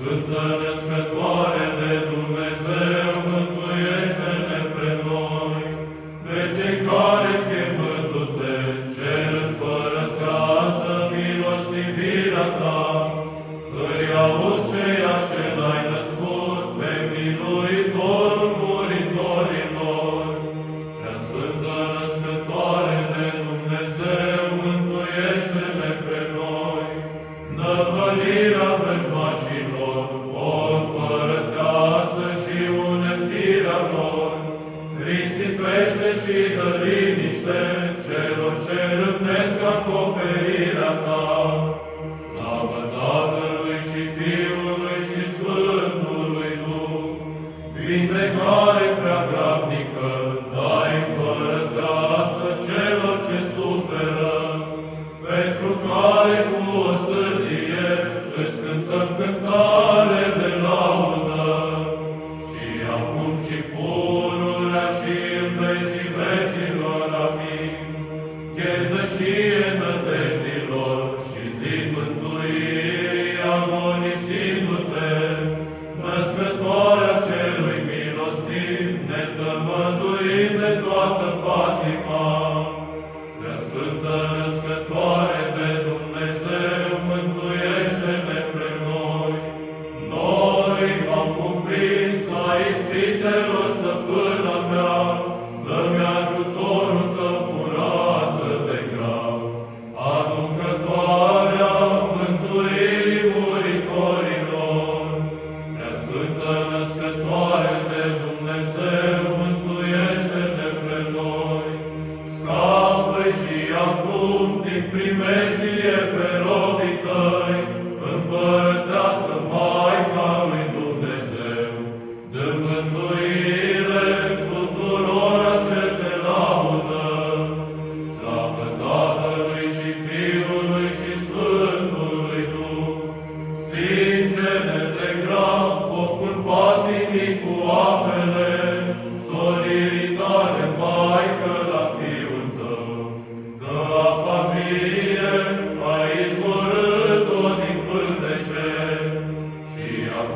Sfântă Născătoare de Dumnezeu,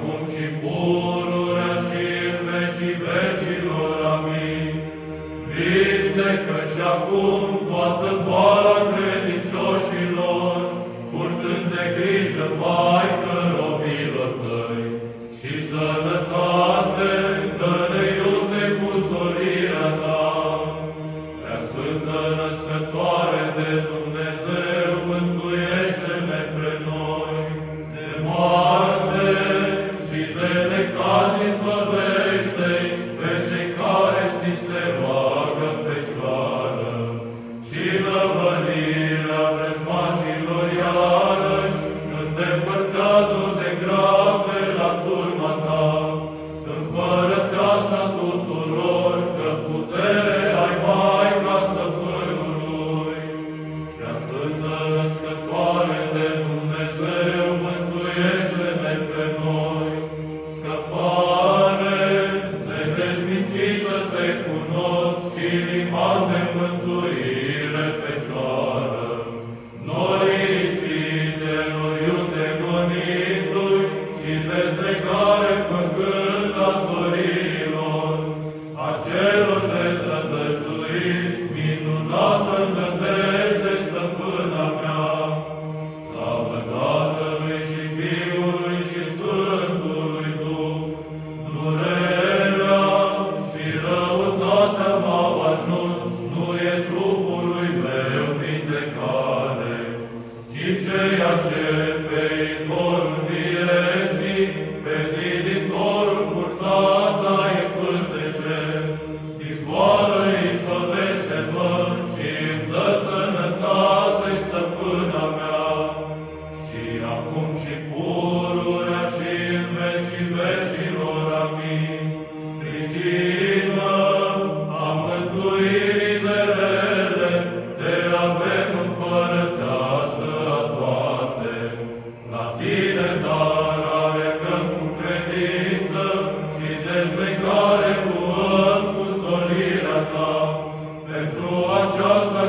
acum și pururea și în vecii vecilor. Amin. Vindecă și acum toată boala credincioșilor, purtând de grijă, Maică, robilor tăi, și sănătate, dă-ne iute cu solirea ta, prea sfântă născătoare de pământuit.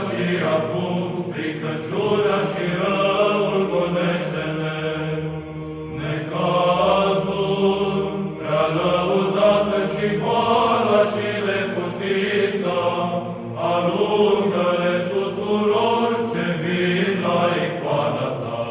și acum, stricăciunea și răul gonește-ne. Necazul, prea lăudată și boala și neputița, alungă-le tuturor ce vin la icoana ta.